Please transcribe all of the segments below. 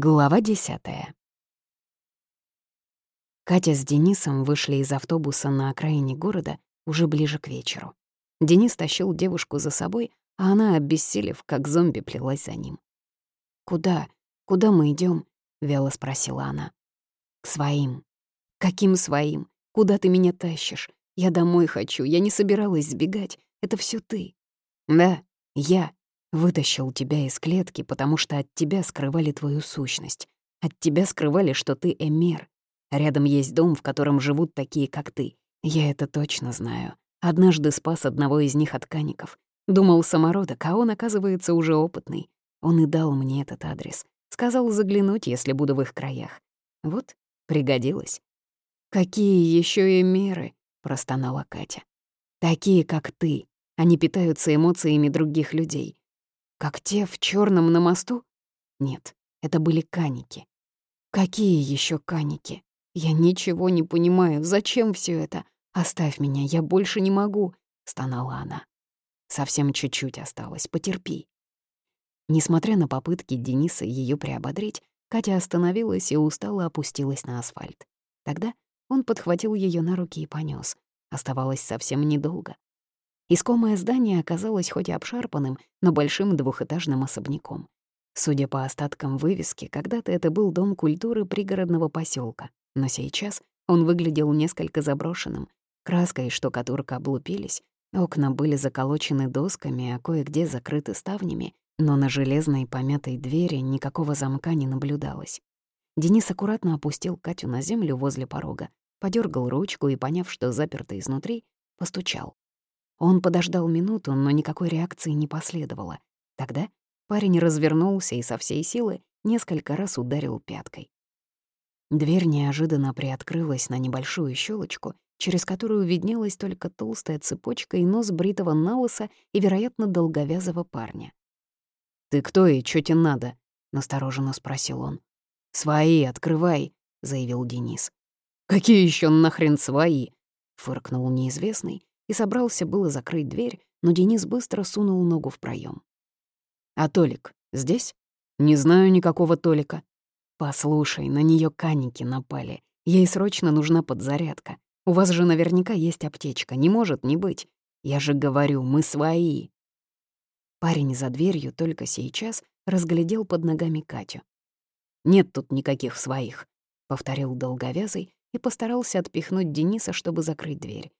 Глава десятая. Катя с Денисом вышли из автобуса на окраине города уже ближе к вечеру. Денис тащил девушку за собой, а она, обессилев, как зомби, плелась за ним. «Куда? Куда мы идем? вяло спросила она. «К своим». «Каким своим? Куда ты меня тащишь? Я домой хочу, я не собиралась сбегать. Это все ты». «Да, я», Вытащил тебя из клетки, потому что от тебя скрывали твою сущность. От тебя скрывали, что ты эмер. Рядом есть дом, в котором живут такие, как ты. Я это точно знаю. Однажды спас одного из них от каников. Думал самородок, а он, оказывается, уже опытный. Он и дал мне этот адрес. Сказал заглянуть, если буду в их краях. Вот, пригодилось. «Какие еще и меры?» — простонала Катя. «Такие, как ты. Они питаются эмоциями других людей. Как те в черном на мосту? Нет, это были каники. Какие еще каники? Я ничего не понимаю. Зачем все это? Оставь меня, я больше не могу, стонала она. Совсем чуть-чуть осталось, потерпи. Несмотря на попытки Дениса ее приободрить, Катя остановилась и устало опустилась на асфальт. Тогда он подхватил ее на руки и понес. Оставалось совсем недолго. Искомое здание оказалось хоть и обшарпанным, но большим двухэтажным особняком. Судя по остаткам вывески, когда-то это был дом культуры пригородного поселка, но сейчас он выглядел несколько заброшенным. Краска и штукатурка облупились, окна были заколочены досками, а кое-где закрыты ставнями, но на железной помятой двери никакого замка не наблюдалось. Денис аккуратно опустил Катю на землю возле порога, подергал ручку и, поняв, что заперто изнутри, постучал. Он подождал минуту, но никакой реакции не последовало. Тогда парень развернулся и со всей силы несколько раз ударил пяткой. Дверь неожиданно приоткрылась на небольшую щелочку, через которую виднелась только толстая цепочка и нос бритого налыса и, вероятно, долговязого парня. «Ты кто и чё тебе надо?» — настороженно спросил он. «Свои, открывай», — заявил Денис. «Какие еще нахрен свои?» — фыркнул неизвестный и собрался было закрыть дверь, но Денис быстро сунул ногу в проем. «А Толик здесь?» «Не знаю никакого Толика». «Послушай, на нее каники напали. Ей срочно нужна подзарядка. У вас же наверняка есть аптечка, не может не быть. Я же говорю, мы свои». Парень за дверью только сейчас разглядел под ногами Катю. «Нет тут никаких своих», — повторил долговязый и постарался отпихнуть Дениса, чтобы закрыть дверь.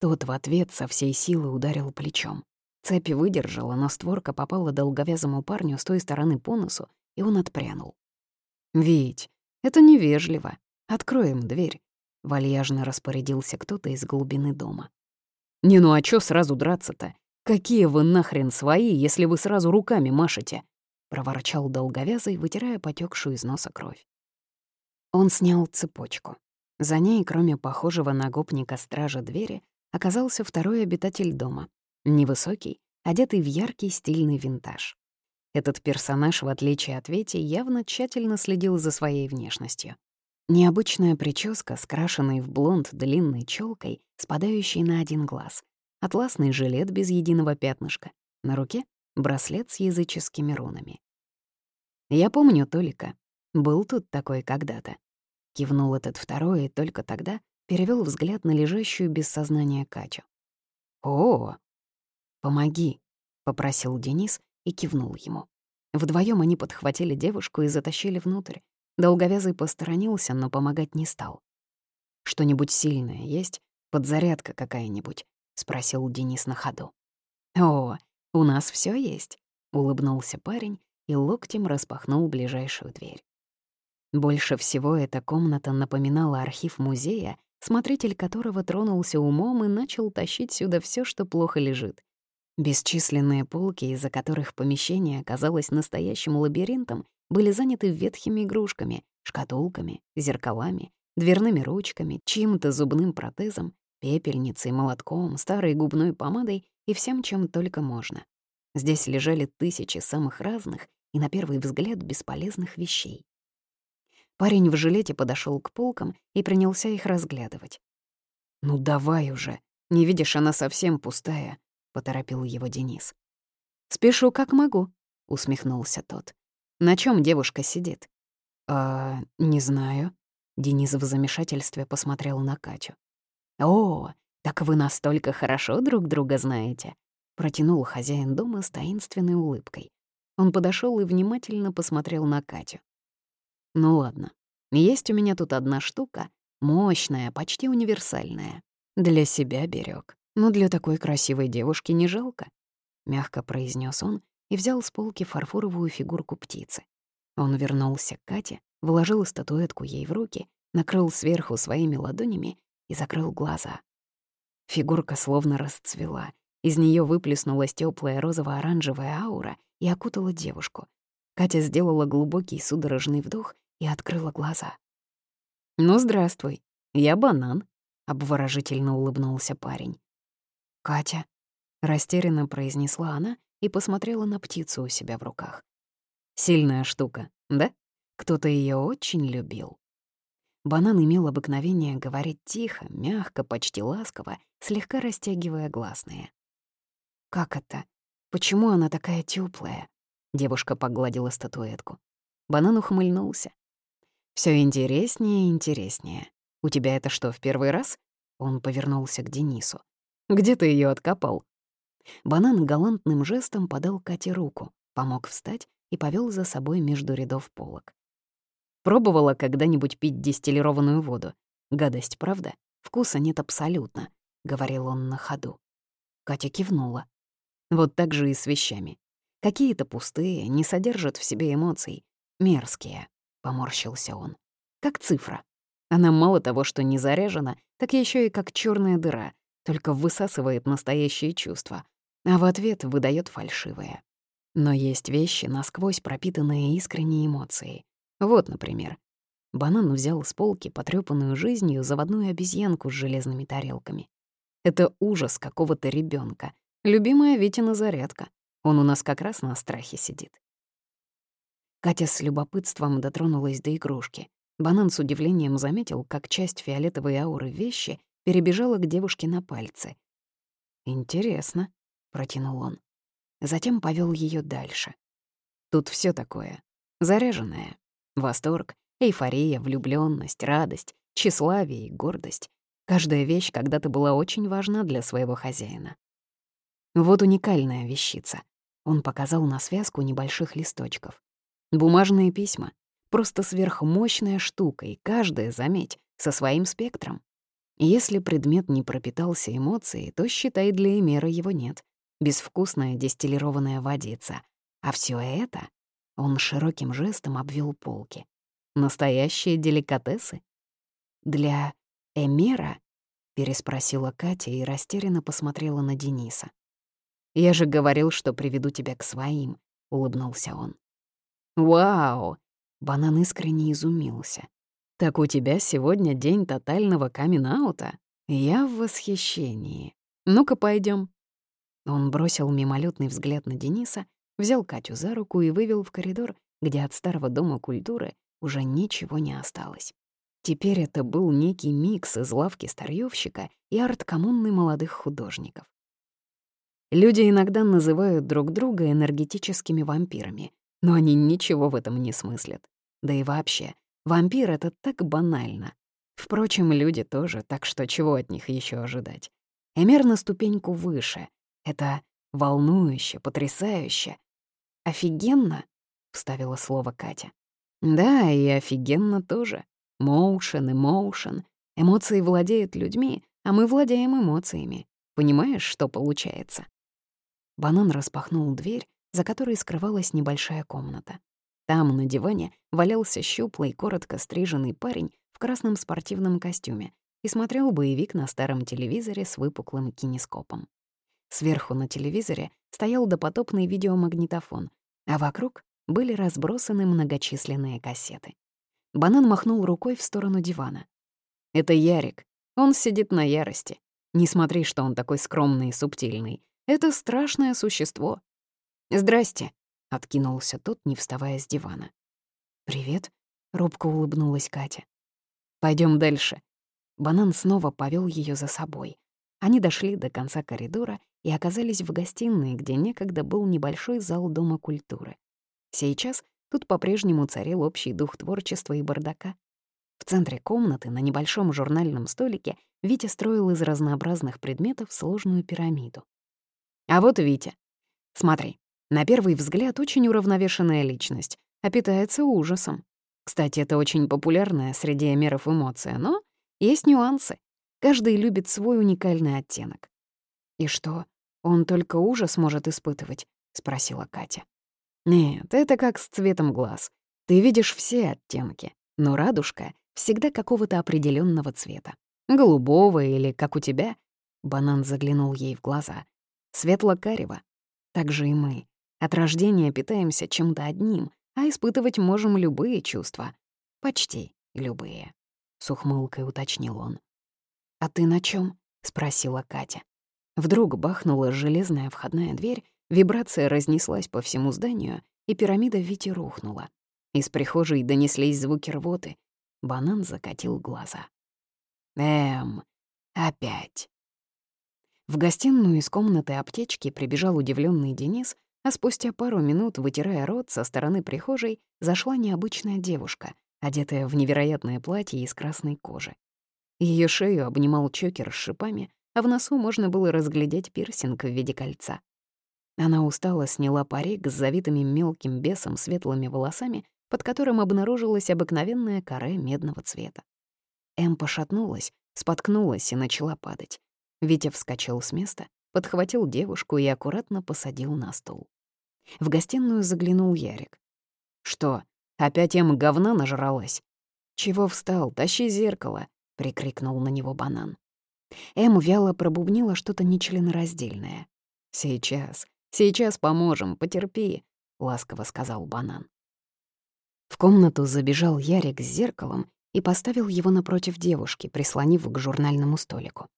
Тот в ответ со всей силы ударил плечом. Цепь выдержала, но створка попала долговязому парню с той стороны по носу, и он отпрянул. «Вить, это невежливо. Откроем дверь», — вальяжно распорядился кто-то из глубины дома. «Не, ну а чё сразу драться-то? Какие вы нахрен свои, если вы сразу руками машете?» — проворчал долговязый, вытирая потекшую из носа кровь. Он снял цепочку. За ней, кроме похожего на гопника стража двери, оказался второй обитатель дома. Невысокий, одетый в яркий стильный винтаж. Этот персонаж, в отличие от Вети, явно тщательно следил за своей внешностью. Необычная прическа, скрашенная в блонд длинной челкой, спадающей на один глаз. Атласный жилет без единого пятнышка. На руке — браслет с языческими рунами. «Я помню Толика. Был тут такой когда-то». Кивнул этот второй, и только тогда перевел взгляд на лежащую без сознания Катю. «О, помоги», — попросил Денис и кивнул ему. Вдвоем они подхватили девушку и затащили внутрь. Долговязый посторонился, но помогать не стал. «Что-нибудь сильное есть? Подзарядка какая-нибудь?» — спросил Денис на ходу. «О, у нас все есть», — улыбнулся парень и локтем распахнул ближайшую дверь. Больше всего эта комната напоминала архив музея, смотритель которого тронулся умом и начал тащить сюда все, что плохо лежит. Бесчисленные полки, из-за которых помещение оказалось настоящим лабиринтом, были заняты ветхими игрушками, шкатулками, зеркалами, дверными ручками, чьим-то зубным протезом, пепельницей, молотком, старой губной помадой и всем, чем только можно. Здесь лежали тысячи самых разных и, на первый взгляд, бесполезных вещей. Парень в жилете подошел к полкам и принялся их разглядывать. «Ну давай уже, не видишь, она совсем пустая», — поторопил его Денис. «Спешу как могу», — усмехнулся тот. «На чем девушка сидит?» «А, не знаю». Денис в замешательстве посмотрел на Катю. «О, так вы настолько хорошо друг друга знаете», — протянул хозяин дома с таинственной улыбкой. Он подошел и внимательно посмотрел на Катю. «Ну ладно, есть у меня тут одна штука, мощная, почти универсальная. Для себя берег, но для такой красивой девушки не жалко», — мягко произнес он и взял с полки фарфоровую фигурку птицы. Он вернулся к Кате, вложил статуэтку ей в руки, накрыл сверху своими ладонями и закрыл глаза. Фигурка словно расцвела. Из нее выплеснулась теплая розово-оранжевая аура и окутала девушку. Катя сделала глубокий судорожный вдох и открыла глаза. «Ну, здравствуй, я банан», — обворожительно улыбнулся парень. «Катя», — растерянно произнесла она и посмотрела на птицу у себя в руках. «Сильная штука, да? Кто-то ее очень любил». Банан имел обыкновение говорить тихо, мягко, почти ласково, слегка растягивая гласные. «Как это? Почему она такая теплая? Девушка погладила статуэтку. Банан ухмыльнулся. Все интереснее и интереснее. У тебя это что, в первый раз?» Он повернулся к Денису. «Где ты ее откопал?» Банан галантным жестом подал Кате руку, помог встать и повел за собой между рядов полок. Пробовала когда-нибудь пить дистиллированную воду? Гадость, правда? Вкуса нет абсолютно, — говорил он на ходу. Катя кивнула. Вот так же и с вещами. Какие-то пустые, не содержат в себе эмоций. Мерзкие, — поморщился он. Как цифра. Она мало того, что не заряжена, так еще и как черная дыра, только высасывает настоящие чувства, а в ответ выдает фальшивые. Но есть вещи, насквозь пропитанные искренней эмоцией. Вот, например, банан взял с полки потрёпанную жизнью заводную обезьянку с железными тарелками. Это ужас какого-то ребенка. Любимая Витина зарядка. Он у нас как раз на страхе сидит. Катя с любопытством дотронулась до игрушки. Банан с удивлением заметил, как часть фиолетовой ауры вещи перебежала к девушке на пальцы. «Интересно», — протянул он. Затем повел ее дальше. Тут все такое. Заряженное, Восторг, эйфория, влюблённость, радость, тщеславие и гордость. Каждая вещь когда-то была очень важна для своего хозяина. Вот уникальная вещица. Он показал на связку небольших листочков. Бумажные письма. Просто сверхмощная штука, и каждая, заметь, со своим спектром. Если предмет не пропитался эмоцией, то, считай, для Эмера его нет. Безвкусная дистиллированная водица. А все это он широким жестом обвел полки. Настоящие деликатесы? Для Эмера? переспросила Катя и растерянно посмотрела на Дениса. «Я же говорил, что приведу тебя к своим», — улыбнулся он. «Вау!» — банан искренне изумился. «Так у тебя сегодня день тотального камин-аута? Я в восхищении. Ну-ка, пойдем. Он бросил мимолетный взгляд на Дениса взял Катю за руку и вывел в коридор, где от старого дома культуры уже ничего не осталось. Теперь это был некий микс из лавки старьёвщика и арт-коммуны молодых художников. Люди иногда называют друг друга энергетическими вампирами, но они ничего в этом не смыслят. Да и вообще, вампир — это так банально. Впрочем, люди тоже, так что чего от них еще ожидать? Эмер на ступеньку выше. Это волнующе, потрясающе, «Офигенно?» — вставила слово Катя. «Да, и офигенно тоже. Моушен, эмоушен. Эмоции владеют людьми, а мы владеем эмоциями. Понимаешь, что получается?» Банан распахнул дверь, за которой скрывалась небольшая комната. Там, на диване, валялся щуплый, коротко стриженный парень в красном спортивном костюме и смотрел боевик на старом телевизоре с выпуклым кинескопом. Сверху на телевизоре стоял допотопный видеомагнитофон, а вокруг были разбросаны многочисленные кассеты. Банан махнул рукой в сторону дивана. «Это Ярик. Он сидит на ярости. Не смотри, что он такой скромный и субтильный. Это страшное существо». «Здрасте», — откинулся тот, не вставая с дивана. «Привет», — робко улыбнулась Катя. Пойдем дальше». Банан снова повел ее за собой. Они дошли до конца коридора и оказались в гостиной, где некогда был небольшой зал Дома культуры. Сейчас тут по-прежнему царил общий дух творчества и бардака. В центре комнаты на небольшом журнальном столике Витя строил из разнообразных предметов сложную пирамиду. А вот Витя. Смотри, на первый взгляд очень уравновешенная личность, а питается ужасом. Кстати, это очень популярная среди эмеров эмоция, но есть нюансы. Каждый любит свой уникальный оттенок. «И что, он только ужас может испытывать?» — спросила Катя. «Нет, это как с цветом глаз. Ты видишь все оттенки, но радужка всегда какого-то определенного цвета. Голубого или, как у тебя, банан заглянул ей в глаза, светло-карего. Так же и мы. От рождения питаемся чем-то одним, а испытывать можем любые чувства. Почти любые. С ухмылкой уточнил он. «А ты на чем? спросила Катя. Вдруг бахнула железная входная дверь, вибрация разнеслась по всему зданию, и пирамида Вити рухнула. Из прихожей донеслись звуки рвоты, Банан закатил глаза. «Эм, опять». В гостиную из комнаты аптечки прибежал удивленный Денис, а спустя пару минут, вытирая рот со стороны прихожей, зашла необычная девушка, одетая в невероятное платье из красной кожи. Ее шею обнимал чокер с шипами, а в носу можно было разглядеть пирсинг в виде кольца. Она устало сняла парик с завитыми мелким бесом светлыми волосами под которым обнаружилась обыкновенная коре медного цвета. Эм пошатнулась, споткнулась и начала падать. Витя вскочил с места, подхватил девушку и аккуратно посадил на стул. В гостиную заглянул Ярик. «Что, опять Эм говна нажралась?» «Чего встал? Тащи зеркало!» — прикрикнул на него банан. Эм вяло пробубнила что-то нечленораздельное. «Сейчас, сейчас поможем, потерпи», — ласково сказал банан. В комнату забежал Ярик с зеркалом и поставил его напротив девушки, прислонив к журнальному столику.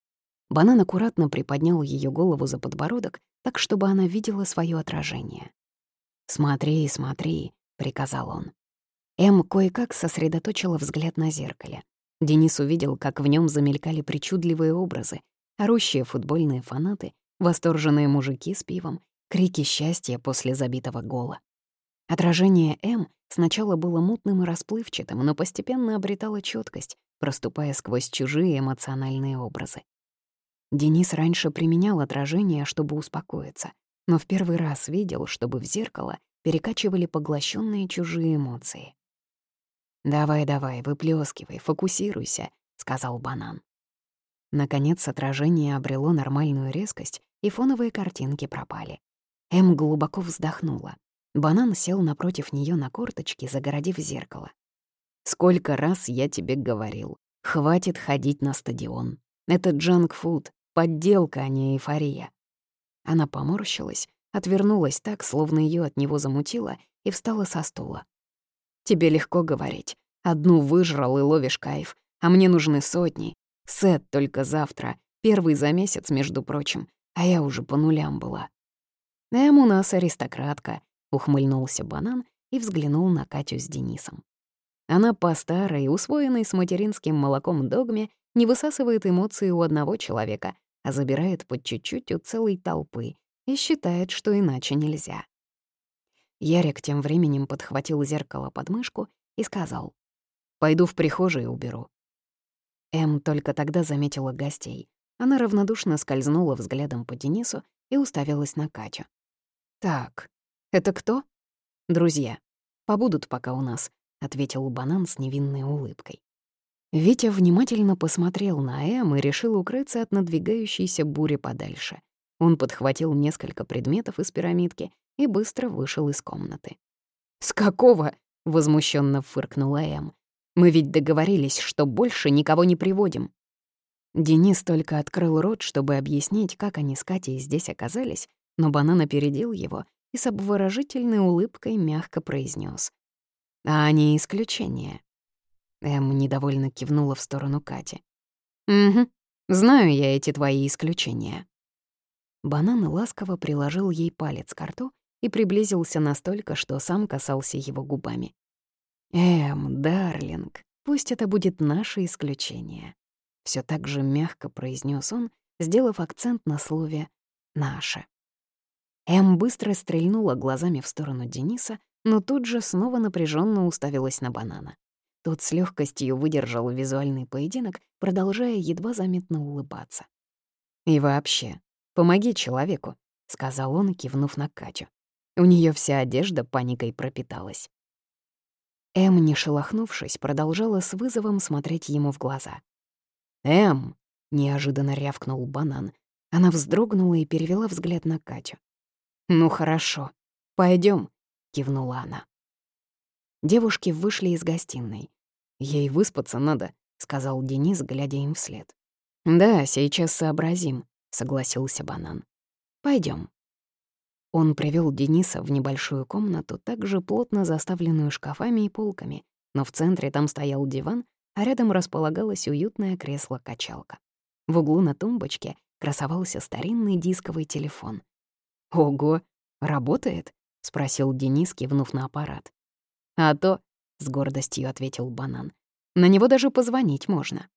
Банан аккуратно приподнял ее голову за подбородок, так, чтобы она видела свое отражение. «Смотри, смотри», — приказал он. Эм кое-как сосредоточила взгляд на зеркале. Денис увидел, как в нем замелькали причудливые образы, орущие футбольные фанаты, восторженные мужики с пивом, крики счастья после забитого гола. Отражение М сначала было мутным и расплывчатым, но постепенно обретало четкость, проступая сквозь чужие эмоциональные образы. Денис раньше применял отражение, чтобы успокоиться, но в первый раз видел, чтобы в зеркало перекачивали поглощенные чужие эмоции. «Давай-давай, выплескивай, фокусируйся», — сказал банан. Наконец отражение обрело нормальную резкость, и фоновые картинки пропали. М глубоко вздохнула. Банан сел напротив нее на корточки, загородив зеркало. «Сколько раз я тебе говорил, хватит ходить на стадион. Это джанк-фуд, подделка, а не эйфория». Она поморщилась, отвернулась так, словно ее от него замутило, и встала со стула. «Тебе легко говорить. Одну выжрал и ловишь кайф, а мне нужны сотни. Сет только завтра, первый за месяц, между прочим, а я уже по нулям была. Эм у нас аристократка, Ухмыльнулся банан и взглянул на Катю с Денисом. Она по старой, усвоенной с материнским молоком догме, не высасывает эмоции у одного человека, а забирает по чуть-чуть у целой толпы и считает, что иначе нельзя. Ярик тем временем подхватил зеркало под мышку и сказал, «Пойду в прихожую уберу». Эм только тогда заметила гостей. Она равнодушно скользнула взглядом по Денису и уставилась на Катю. «Так, «Это кто?» «Друзья. Побудут пока у нас», — ответил банан с невинной улыбкой. Витя внимательно посмотрел на Эм и решил укрыться от надвигающейся бури подальше. Он подхватил несколько предметов из пирамидки и быстро вышел из комнаты. «С какого?» — возмущенно фыркнула Эм. «Мы ведь договорились, что больше никого не приводим». Денис только открыл рот, чтобы объяснить, как они с Катей здесь оказались, но банан опередил его и с обворожительной улыбкой мягко произнес: «А они исключение». Эм недовольно кивнула в сторону Кати. «Угу, знаю я эти твои исключения». Банан ласково приложил ей палец к рту и приблизился настолько, что сам касался его губами. «Эм, дарлинг, пусть это будет наше исключение», — все так же мягко произнес он, сделав акцент на слове «наше». Эм быстро стрельнула глазами в сторону Дениса, но тут же снова напряженно уставилась на банана. Тот с легкостью выдержал визуальный поединок, продолжая едва заметно улыбаться. «И вообще, помоги человеку», — сказал он, кивнув на Катю. У нее вся одежда паникой пропиталась. Эм, не шелохнувшись, продолжала с вызовом смотреть ему в глаза. «Эм!» — неожиданно рявкнул банан. Она вздрогнула и перевела взгляд на Катю. «Ну хорошо, пойдем, кивнула она. Девушки вышли из гостиной. «Ей выспаться надо», — сказал Денис, глядя им вслед. «Да, сейчас сообразим», — согласился Банан. Пойдем. Он привел Дениса в небольшую комнату, также плотно заставленную шкафами и полками, но в центре там стоял диван, а рядом располагалось уютное кресло-качалка. В углу на тумбочке красовался старинный дисковый телефон. «Ого, работает?» — спросил Денис, кивнув на аппарат. «А то», — с гордостью ответил Банан, — «на него даже позвонить можно».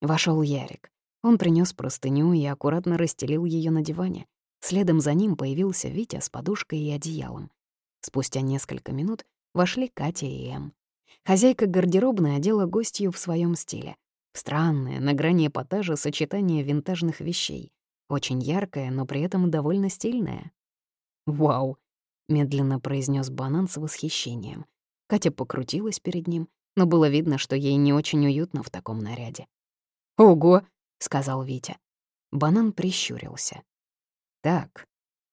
Вошел Ярик. Он принес простыню и аккуратно расстелил ее на диване. Следом за ним появился Витя с подушкой и одеялом. Спустя несколько минут вошли Катя и Эм. Хозяйка гардеробной одела гостью в своем стиле. Странное, на грани эпатажа сочетание винтажных вещей. Очень яркое, но при этом довольно стильное. «Вау!» — медленно произнес банан с восхищением. Катя покрутилась перед ним, но было видно, что ей не очень уютно в таком наряде. «Ого!» — сказал Витя. Банан прищурился. Так.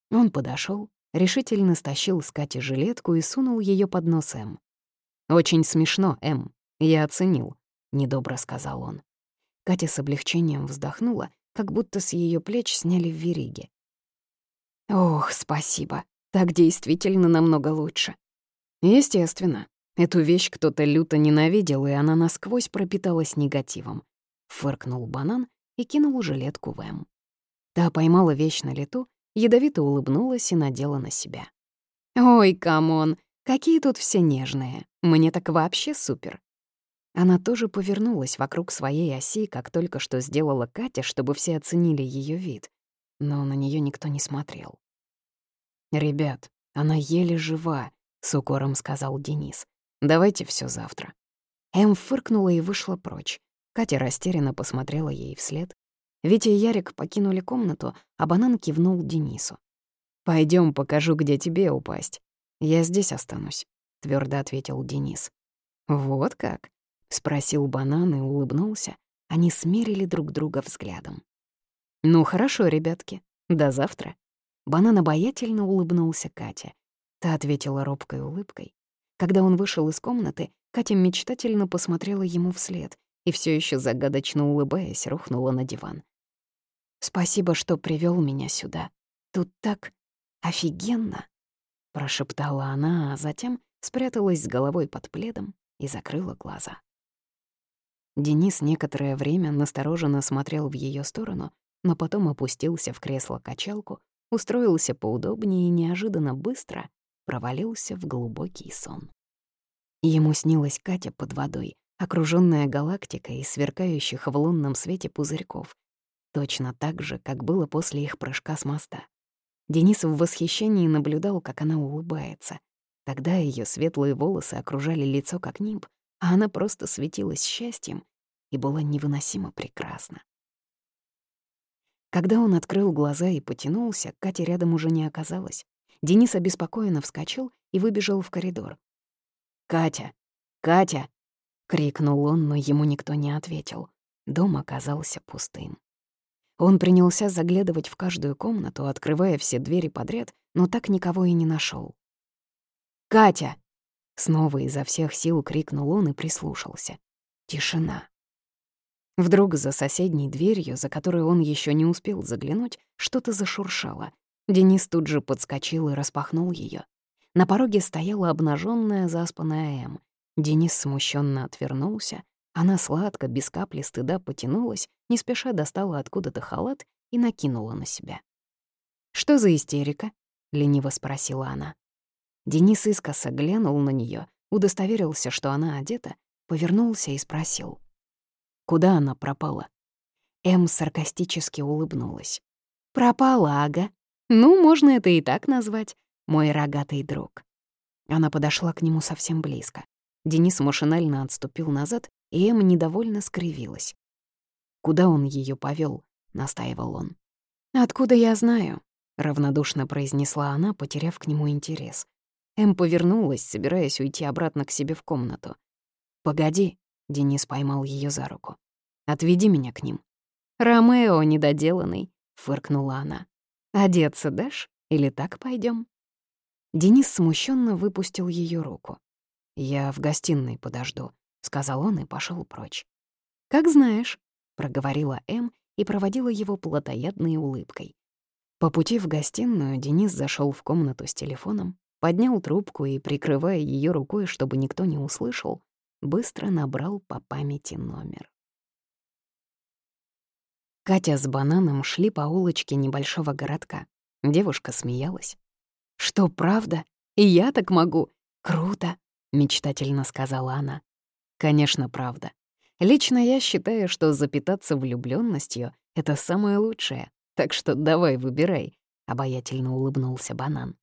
Он подошел, решительно стащил с Кати жилетку и сунул ее под нос М. «Очень смешно, М. Я оценил», — недобро сказал он. Катя с облегчением вздохнула, как будто с ее плеч сняли в вериги. «Ох, спасибо. Так действительно намного лучше». «Естественно. Эту вещь кто-то люто ненавидел, и она насквозь пропиталась негативом». Фыркнул банан и кинул жилетку в М. Та поймала вещь на лету, ядовито улыбнулась и надела на себя. «Ой, come on, какие тут все нежные. Мне так вообще супер». Она тоже повернулась вокруг своей оси, как только что сделала Катя, чтобы все оценили ее вид. Но на нее никто не смотрел. «Ребят, она еле жива», — с укором сказал Денис. «Давайте все завтра». Эм фыркнула и вышла прочь. Катя растерянно посмотрела ей вслед, Витя и Ярик покинули комнату, а банан кивнул Денису. Пойдем, покажу, где тебе упасть. Я здесь останусь», — твердо ответил Денис. «Вот как?» — спросил банан и улыбнулся. Они смерили друг друга взглядом. «Ну хорошо, ребятки, до завтра». Банан обаятельно улыбнулся Кате. Та ответила робкой улыбкой. Когда он вышел из комнаты, Катя мечтательно посмотрела ему вслед и все еще загадочно улыбаясь, рухнула на диван. «Спасибо, что привел меня сюда. Тут так офигенно!» — прошептала она, а затем спряталась с головой под пледом и закрыла глаза. Денис некоторое время настороженно смотрел в ее сторону, но потом опустился в кресло-качалку, устроился поудобнее и неожиданно быстро провалился в глубокий сон. Ему снилась Катя под водой, окружённая галактикой из сверкающих в лунном свете пузырьков. Точно так же, как было после их прыжка с моста. Денис в восхищении наблюдал, как она улыбается. Тогда её светлые волосы окружали лицо как нимб, а она просто светилась счастьем и была невыносимо прекрасна. Когда он открыл глаза и потянулся, Кати рядом уже не оказалось. Денис обеспокоенно вскочил и выбежал в коридор. «Катя! Катя!» — крикнул он, но ему никто не ответил. Дом оказался пустым. Он принялся заглядывать в каждую комнату, открывая все двери подряд, но так никого и не нашел. «Катя!» — снова изо всех сил крикнул он и прислушался. Тишина. Вдруг за соседней дверью, за которой он еще не успел заглянуть, что-то зашуршало. Денис тут же подскочил и распахнул ее. На пороге стояла обнаженная заспанная Эм. Денис смущенно отвернулся. Она сладко, без капли стыда потянулась, не спеша достала откуда-то халат и накинула на себя. «Что за истерика?» — лениво спросила она. Денис искоса глянул на нее, удостоверился, что она одета, повернулся и спросил. «Куда она пропала?» Эм саркастически улыбнулась. «Пропала, ага. Ну, можно это и так назвать. Мой рогатый друг». Она подошла к нему совсем близко. Денис машинально отступил назад, и Эм недовольно скривилась. «Куда он ее повел? настаивал он. «Откуда я знаю?» — равнодушно произнесла она, потеряв к нему интерес. Эм повернулась, собираясь уйти обратно к себе в комнату. «Погоди», — Денис поймал ее за руку. «Отведи меня к ним». «Ромео недоделанный», — фыркнула она. «Одеться дашь? Или так пойдем? Денис смущенно выпустил ее руку. «Я в гостиной подожду», — сказал он и пошел прочь. «Как знаешь», — проговорила М и проводила его плотоядной улыбкой. По пути в гостиную Денис зашел в комнату с телефоном, поднял трубку и, прикрывая ее рукой, чтобы никто не услышал, быстро набрал по памяти номер. Катя с бананом шли по улочке небольшого городка. Девушка смеялась. «Что, правда? И я так могу? Круто!» — мечтательно сказала она. «Конечно, правда. Лично я считаю, что запитаться влюблённостью — это самое лучшее, так что давай выбирай», — обаятельно улыбнулся банан.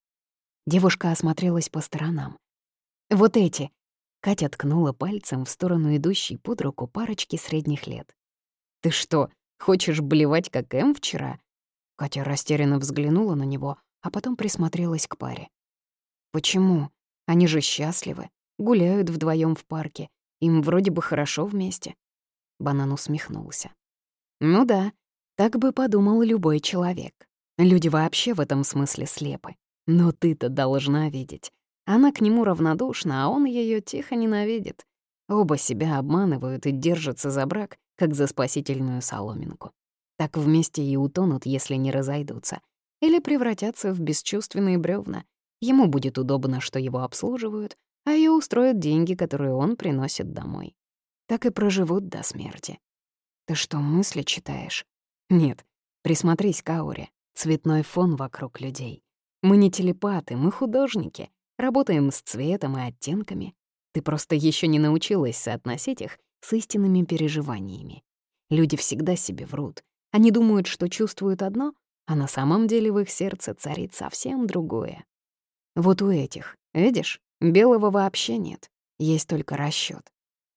Девушка осмотрелась по сторонам. «Вот эти!» — Катя ткнула пальцем в сторону идущей под руку парочки средних лет. «Ты что, хочешь блевать, как Эм вчера?» Катя растерянно взглянула на него, а потом присмотрелась к паре. «Почему? Они же счастливы, гуляют вдвоем в парке, им вроде бы хорошо вместе». Банан усмехнулся. «Ну да, так бы подумал любой человек. Люди вообще в этом смысле слепы. Но ты-то должна видеть. Она к нему равнодушна, а он ее тихо ненавидит. Оба себя обманывают и держатся за брак, как за спасительную соломинку. Так вместе и утонут, если не разойдутся или превратятся в бесчувственные бревна. Ему будет удобно, что его обслуживают, а ее устроят деньги, которые он приносит домой. Так и проживут до смерти. Ты что, мысли читаешь? Нет, присмотрись к ауре. Цветной фон вокруг людей. Мы не телепаты, мы художники. Работаем с цветом и оттенками. Ты просто еще не научилась соотносить их с истинными переживаниями. Люди всегда себе врут. Они думают, что чувствуют одно, а на самом деле в их сердце царит совсем другое. Вот у этих, видишь, белого вообще нет, есть только расчёт.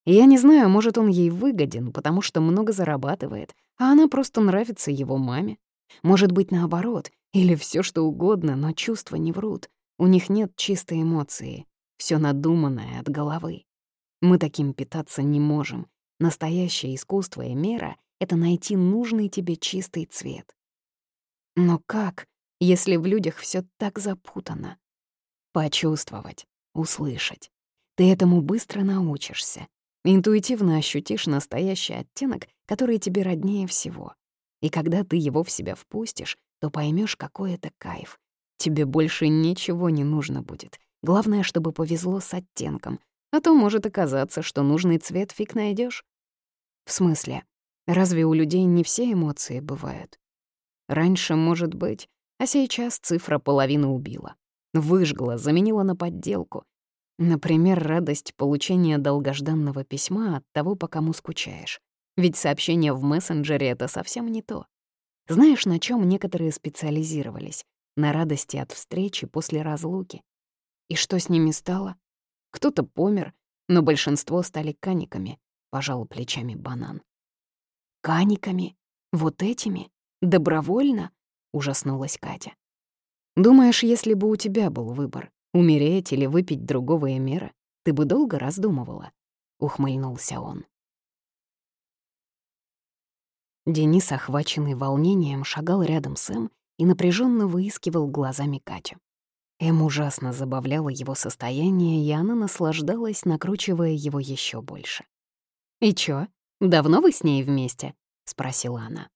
Я не знаю, может, он ей выгоден, потому что много зарабатывает, а она просто нравится его маме. Может быть, наоборот, или всё что угодно, но чувства не врут. У них нет чистой эмоции, всё надуманное от головы. Мы таким питаться не можем. Настоящее искусство и мера — это найти нужный тебе чистый цвет. Но как, если в людях все так запутано? Почувствовать, услышать. Ты этому быстро научишься. Интуитивно ощутишь настоящий оттенок, который тебе роднее всего. И когда ты его в себя впустишь, то поймешь, какой это кайф. Тебе больше ничего не нужно будет. Главное, чтобы повезло с оттенком, а то может оказаться, что нужный цвет фиг найдешь. В смысле, разве у людей не все эмоции бывают? Раньше, может быть, а сейчас цифра половину убила. Выжгла, заменила на подделку. Например, радость получения долгожданного письма от того, по кому скучаешь. Ведь сообщение в мессенджере — это совсем не то. Знаешь, на чем некоторые специализировались? На радости от встречи после разлуки. И что с ними стало? Кто-то помер, но большинство стали каниками, — пожал плечами банан. Каниками? Вот этими? Добровольно?» — ужаснулась Катя. «Думаешь, если бы у тебя был выбор, умереть или выпить другого эмера, ты бы долго раздумывала?» — ухмыльнулся он. Денис, охваченный волнением, шагал рядом с Эм и напряженно выискивал глазами Катю. Эм ужасно забавляло его состояние, и она наслаждалась, накручивая его еще больше. «И чё, давно вы с ней вместе?» — спросила она.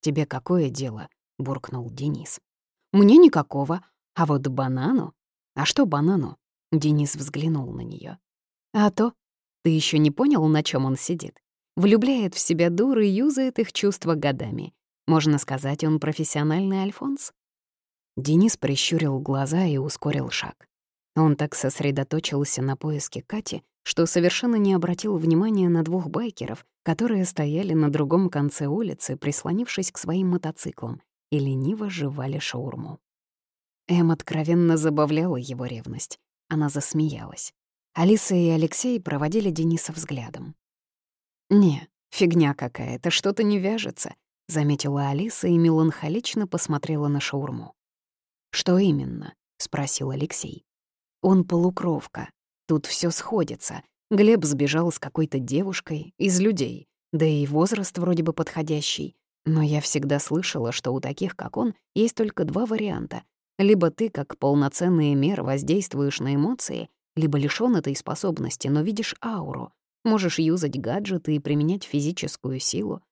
«Тебе какое дело?» — буркнул Денис. «Мне никакого. А вот банану...» «А что банану?» — Денис взглянул на нее. «А то, ты еще не понял, на чем он сидит? Влюбляет в себя дур и юзает их чувства годами. Можно сказать, он профессиональный альфонс?» Денис прищурил глаза и ускорил шаг. Он так сосредоточился на поиске Кати, что совершенно не обратил внимания на двух байкеров, которые стояли на другом конце улицы, прислонившись к своим мотоциклам, и лениво жевали шаурму. Эм откровенно забавляла его ревность. Она засмеялась. Алиса и Алексей проводили Дениса взглядом. «Не, фигня какая-то, что-то не вяжется», — заметила Алиса и меланхолично посмотрела на шаурму. «Что именно?» — спросил Алексей. «Он полукровка. Тут все сходится. Глеб сбежал с какой-то девушкой из людей, да и возраст вроде бы подходящий. Но я всегда слышала, что у таких, как он, есть только два варианта. Либо ты, как полноценный мер, воздействуешь на эмоции, либо лишён этой способности, но видишь ауру. Можешь юзать гаджеты и применять физическую силу.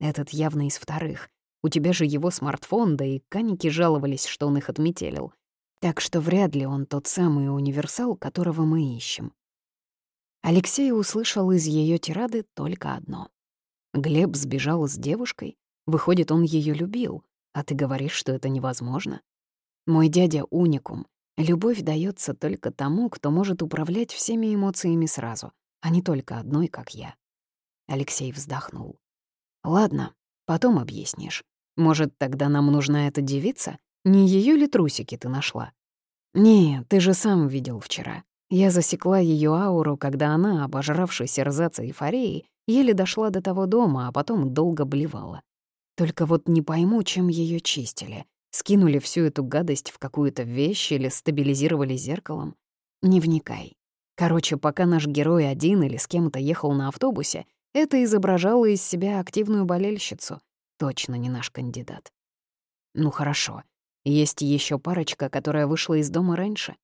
Этот явно из вторых. У тебя же его смартфон, да и каники жаловались, что он их отметелил. Так что вряд ли он тот самый универсал, которого мы ищем. Алексей услышал из ее тирады только одно. Глеб сбежал с девушкой, выходит, он ее любил, а ты говоришь, что это невозможно. Мой дядя — уникум. Любовь дается только тому, кто может управлять всеми эмоциями сразу, а не только одной, как я. Алексей вздохнул. Ладно, потом объяснишь. Может, тогда нам нужна эта девица? Не ее ли трусики ты нашла? Не, ты же сам видел вчера. Я засекла ее ауру, когда она, обожравшись рзаться эйфорией, еле дошла до того дома, а потом долго блевала. Только вот не пойму, чем ее чистили. Скинули всю эту гадость в какую-то вещь или стабилизировали зеркалом. Не вникай. Короче, пока наш герой один или с кем-то ехал на автобусе, это изображало из себя активную болельщицу. Точно не наш кандидат. Ну хорошо. Есть еще парочка, которая вышла из дома раньше.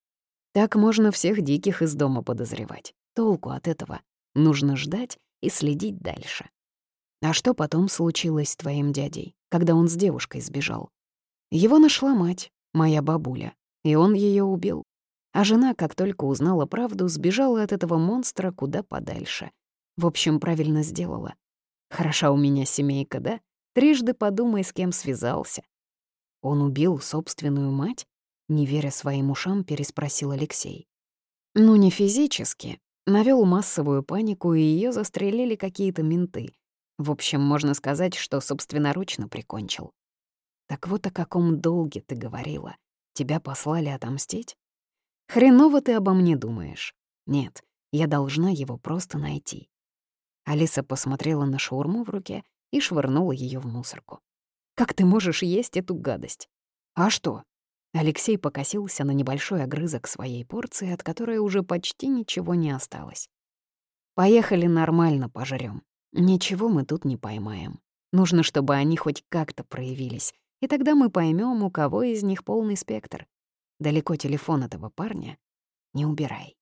Так можно всех диких из дома подозревать. Толку от этого. Нужно ждать и следить дальше. А что потом случилось с твоим дядей, когда он с девушкой сбежал? Его нашла мать, моя бабуля, и он ее убил. А жена, как только узнала правду, сбежала от этого монстра куда подальше. В общем, правильно сделала. Хороша у меня семейка, да? Трижды подумай, с кем связался. Он убил собственную мать? Не веря своим ушам, переспросил Алексей. Ну, не физически. Навёл массовую панику, и её застрелили какие-то менты. В общем, можно сказать, что собственноручно прикончил. Так вот о каком долге ты говорила. Тебя послали отомстить? Хреново ты обо мне думаешь. Нет, я должна его просто найти. Алиса посмотрела на шаурму в руке и швырнула её в мусорку. «Как ты можешь есть эту гадость?» «А что?» Алексей покосился на небольшой огрызок своей порции, от которой уже почти ничего не осталось. «Поехали нормально пожрём. Ничего мы тут не поймаем. Нужно, чтобы они хоть как-то проявились, и тогда мы поймём, у кого из них полный спектр. Далеко телефон этого парня не убирай».